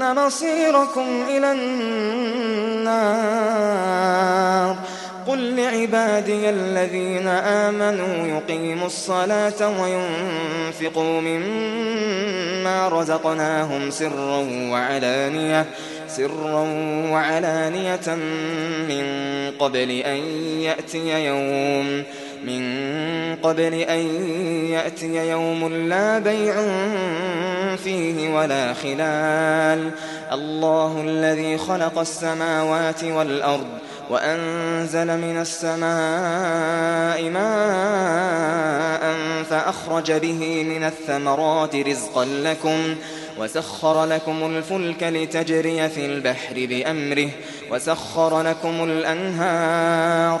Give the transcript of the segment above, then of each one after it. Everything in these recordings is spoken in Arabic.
إن مصيركم إلى النار قل لعبادي الذين آمنوا يقيموا الصلاة وينفقوا مما رزقناهم سرا وعلانية سرا وعلانية من قبل أن يأتي يوم من قبل أن يأتي يوم لا بيع فيه ولا خلال. الله الذي خلق السماوات والأرض وأنزل من السماء ماء فأخرج به من الثمرات رزقا لكم وسخر لكم الفلك لتجري في البحر بأمره وسخر لكم الأنهار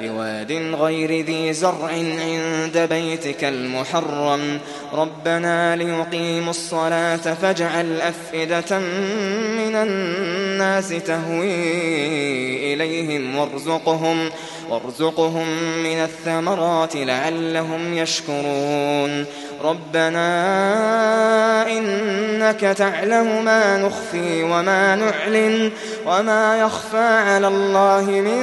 بواد غير ذي زرع عند بيتك المحرم. ربنا ليقيموا الصلاة فاجعل أفئدة من الناس تهوي إليهم وارزقهم وارزقهم من الثمرات لعلهم يشكرون. ربنا إنك تعلم ما نخفي وما نعلن وما يخفى على الله من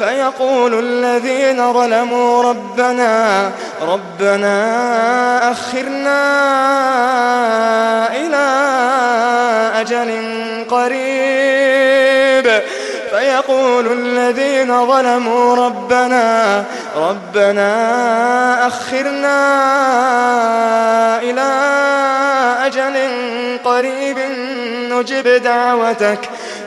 فيقول الذين ظلموا ربنا ربنا أخرنا إلى أجل قريب. فيقول الذين ظلموا ربنا ربنا أخرنا إلى أجل قريب نجب دعوتك.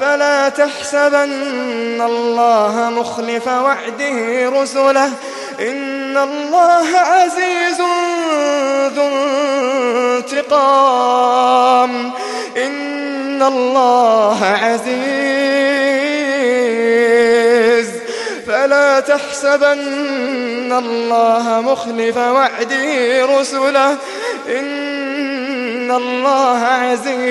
فلا تحسبن الله مخلف وعده رسله. إن الله عزيز ذو انتقام. إن الله عزيز. فلا تحسبن الله مخلف وعده رسله. إن الله عزيز.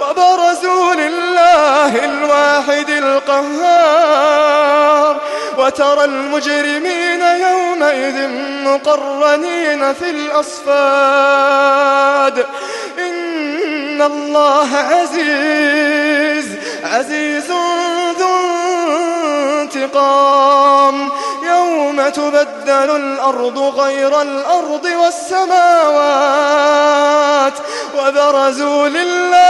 وبرزوا لله الواحد القهار وترى المجرمين يومئذ مقرنين في الأصفاد. إن الله عزيز عزيز ذو انتقام. يوم تبدل الأرض غير الأرض والسماوات. وبرزوا لله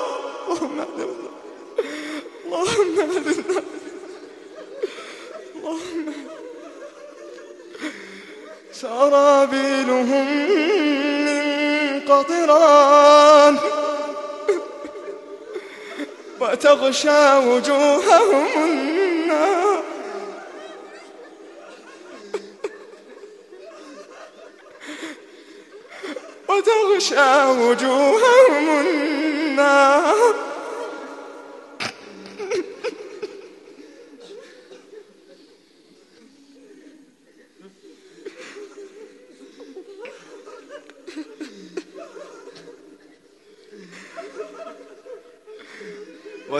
اللهم بارك اللهم سرابيلهم من قطران. وتغشى وجوههم النار. وتغشى وجوههم النار.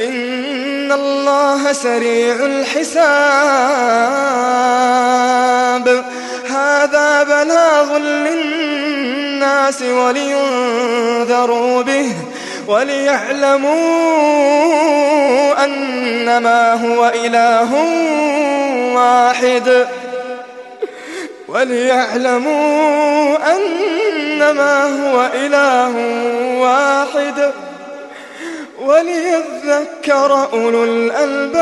إن الله سريع الحساب هذا بلاغ للناس ولينذروا به وليعلموا أنما هو إله واحد وليعلموا أنما هو إله واحد وليذكر أولو الألباب.